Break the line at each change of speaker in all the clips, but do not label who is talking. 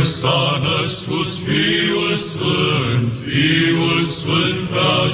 Când s-a născut Fiul Sfânt, Fiul Sfânt pe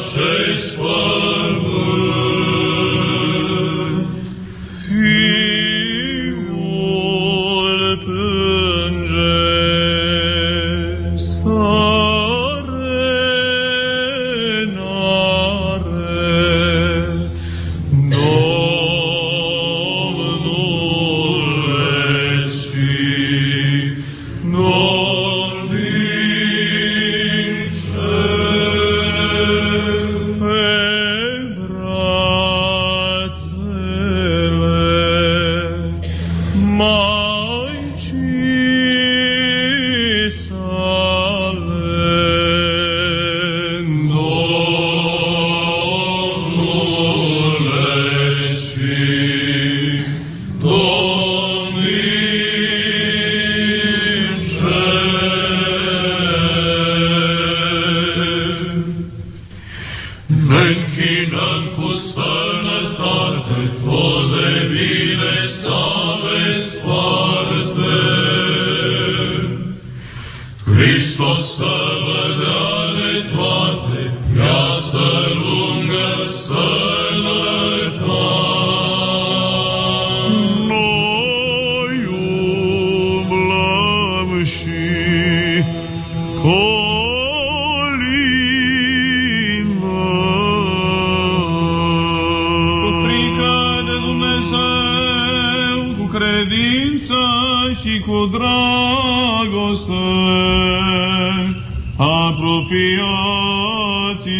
apropiați-vă.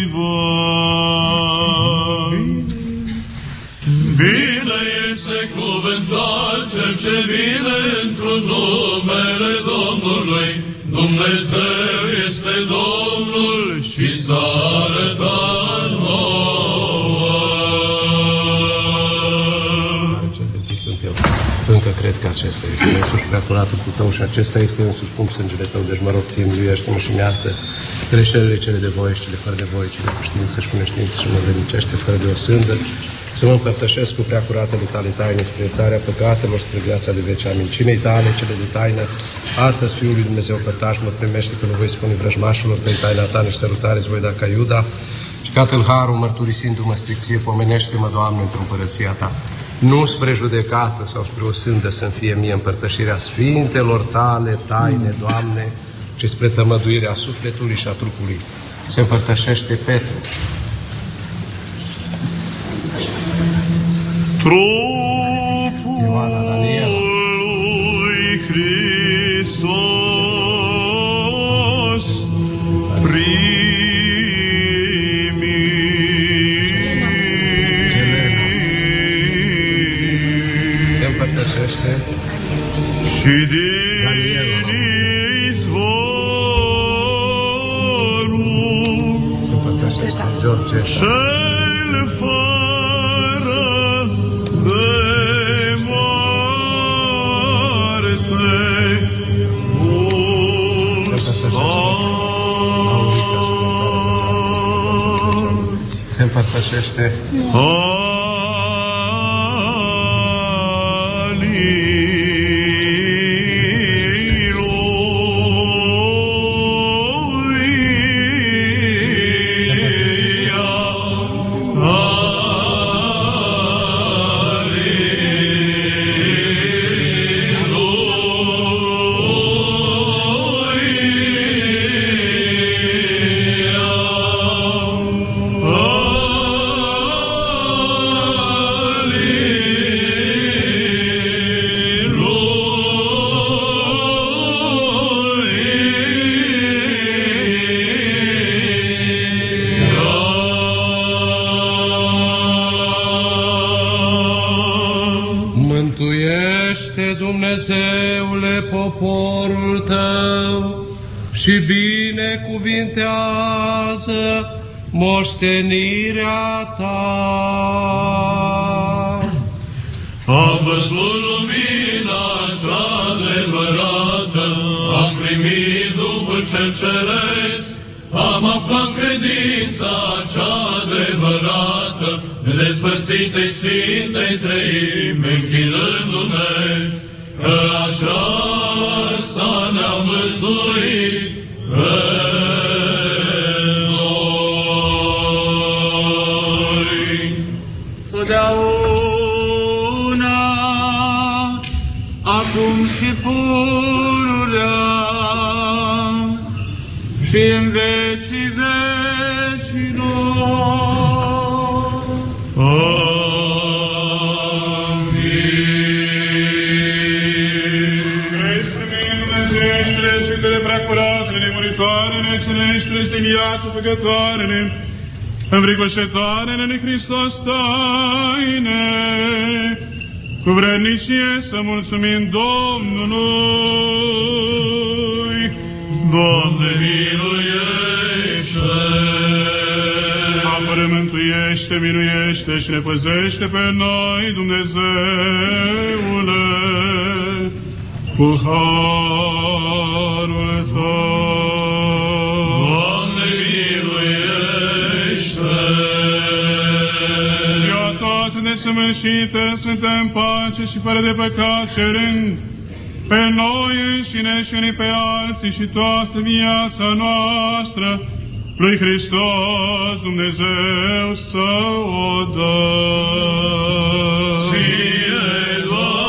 Bine este cuvântat cel ce vine într-un numele Domnului. Dumnezeu este Domnul și s-a arătat
cred că acesta este însuși preacuratul cu tău și acesta este însuși cum sângele tău. Deci mă rog, ție miluiește-mă și mi-artă greșelile cele de voie și cele fără de voie, cele cu știință și cu neștiință și mă venicește fără de o sândă. Să mă împărtășesc cu preacuratele tale taine spre iertarea păcatelor, spre viața de vece a mincinei tale, cele de taină. Astăzi, Fiul lui Dumnezeu părtaș, mă primește că nu voi spune vrăjmașilor tăi taina ta, nici sărutare îți voi da ca Iuda. Și ca tâlharul, mărturisindu-mă stricție, pomenește-mă, Doamne, într-o împărăția ta. Nu spre judecată sau spre o sândă să-mi fie mie împărtășirea sfintelor tale, taine, Doamne, ci spre tămăduirea sufletului și a trupului. Se împărtășește Petru.
Trupul
Ioana Daniela.
lui Hristos
împărtășește
și din
Daniela.
izvorul
Se împărtășește George.
cel fără de moarte ursați.
Se împărtășește Mântuiește, și binecuvintează moștenirea ta.
Am văzut lumina cea adevărată, am primit Duhul cel Ceresc, am aflat credința cea adevărată, nedespărțitei Sfintei Treime, închinându-ne, că așa sta ne-a mântuit
și pururea, și în vecii vecilor. Crezi mine, Dumnezeiește, Sfintele Preacuratele, Muritoarele, Celeștele, de viață făcătoarele, învricoșătoarele lui Hristos taine, cu vrednicie să mulțumim Domnului.
Doamne, miluiește!
Apără, mântuiește, miluiește și ne păzește pe noi, Dumnezeule, cu harul Tău. Toată nesămârșită, suntem pace și fără de păcat, cerând pe noi înșine și unii pe alții și toată viața noastră, lui Hristos Dumnezeu să o dă.
Ție, Doamne!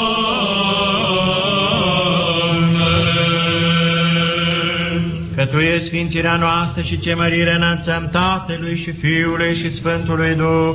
Că Tu ești sfințirea noastră și ce mărire înălțăm Tatălui și Fiului și Sfântului Duh,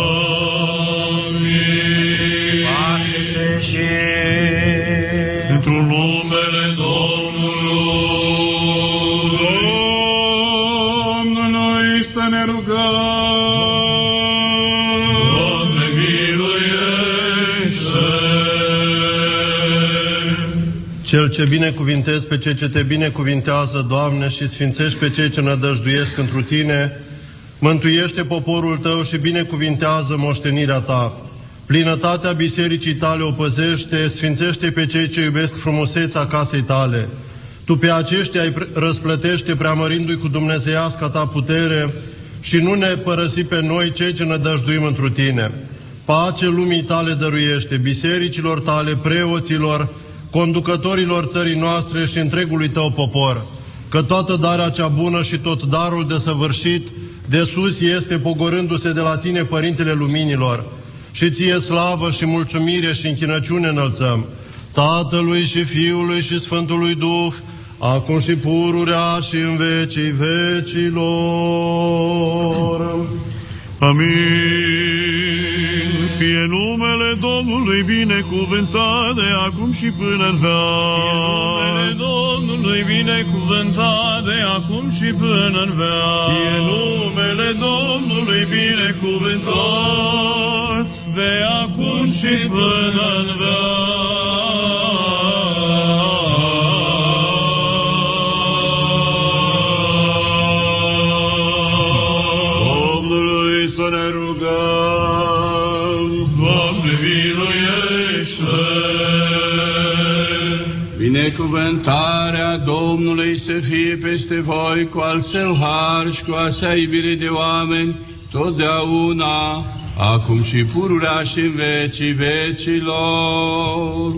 Cel ce binecuvintezi pe cei ce te binecuvintează, Doamne, și sfințești pe cei ce nădăjduiesc întru Tine, mântuiește poporul Tău și binecuvintează moștenirea Ta. Plinătatea bisericii Tale o păzește, sfințește pe cei ce iubesc frumusețea casei Tale. Tu pe aceștia îi răsplătește preamărindu-i cu dumnezeiasca Ta putere și nu ne părăsi pe noi cei ce nădăjduim întru Tine. Pace lumii Tale dăruiește, bisericilor Tale, preoților, conducătorilor țării noastre și întregului Tău popor, că toată darea cea bună și tot darul de săvârșit de sus este pogorându-se de la Tine, Părintele Luminilor, și Ție slavă și mulțumire și închinăciune înălțăm, Tatălui și Fiului și Sfântului Duh, acum și pururea și în vecii vecilor.
Amin. Fie numele Domnului binecuvântat de acum și până în
Numele
veac.
Domnului binecuvântat de acum și până în veac.
Fie numele Domnului binecuvântat.
de acum și până în veac.
Binecuvântarea Domnului să fie peste voi cu al său har și cu a sa iubire de oameni, totdeauna, acum și pururea și în vecii vecilor.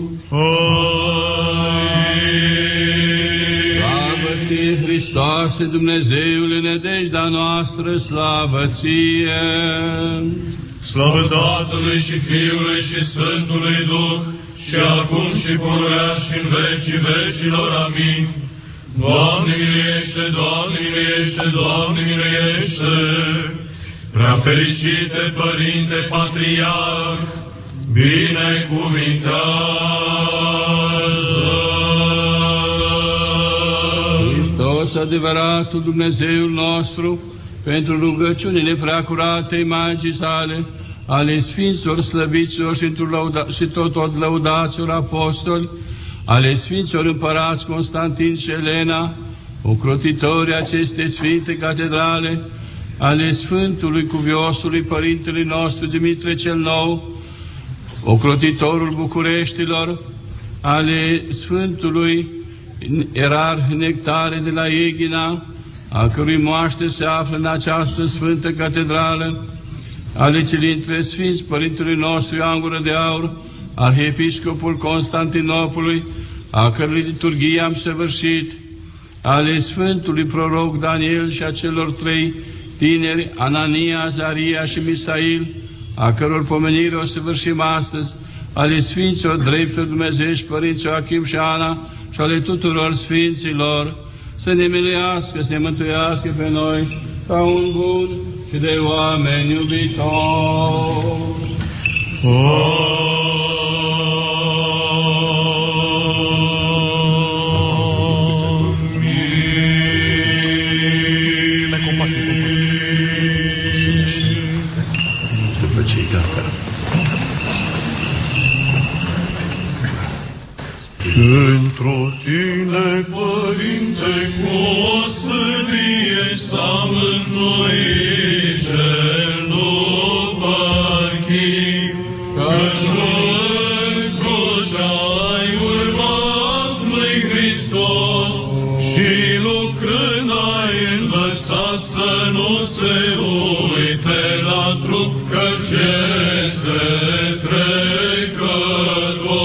Slavă ție, Hristoase, Dumnezeule, nădejdea noastră, slavă ție!
Slavă Tatălui și Fiului și Sfântului Duh, și acum și pururea și în vecii vecilor. Amin. Doamne miliește, Doamne miliește, Doamne miliește! Prea fericite Părinte Patriarh, binecuvintează!
Hristos, adevăratul Dumnezeul nostru, pentru rugăciunile preacuratei Maicii sale, ale Sfinților slăviților și, într-un lăuda, și tot, tot lăudaților apostoli, ale Sfinților împărați Constantin și Elena, ocrotitorii acestei Sfinte Catedrale, ale Sfântului Cuviosului Părintele nostru Dimitrie cel Nou, ocrotitorul Bucureștilor, ale Sfântului Erarh Nectare de la Eghina, a cărui moaște se află în această Sfântă Catedrală, ale Cilintre Sfinți Părintului nostru Ioan Gură de Aur, Arhiepiscopul Constantinopolului, a cărui liturghie am săvârșit, ale Sfântului Proroc Daniel și a celor trei tineri, Anania, Azaria și Misail, a căror pomenire o săvârșim astăzi, ale Sfinților Dreptul Dumnezești, Părinții Achim și Ana și ale tuturor Sfinților, să ne miluiască, să ne mântuiască pe noi ca un bun și de oameni iubitori.
După ce e gata.
Pentru tine, Părinte, cu o sânie s-a mântuit